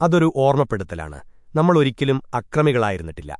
അതൊരു ഓർമ്മപ്പെടുത്തലാണ്. നമ്മൾ ഒരിക്കലും അക്രമികളായിരുന്നിട്ടില്ല.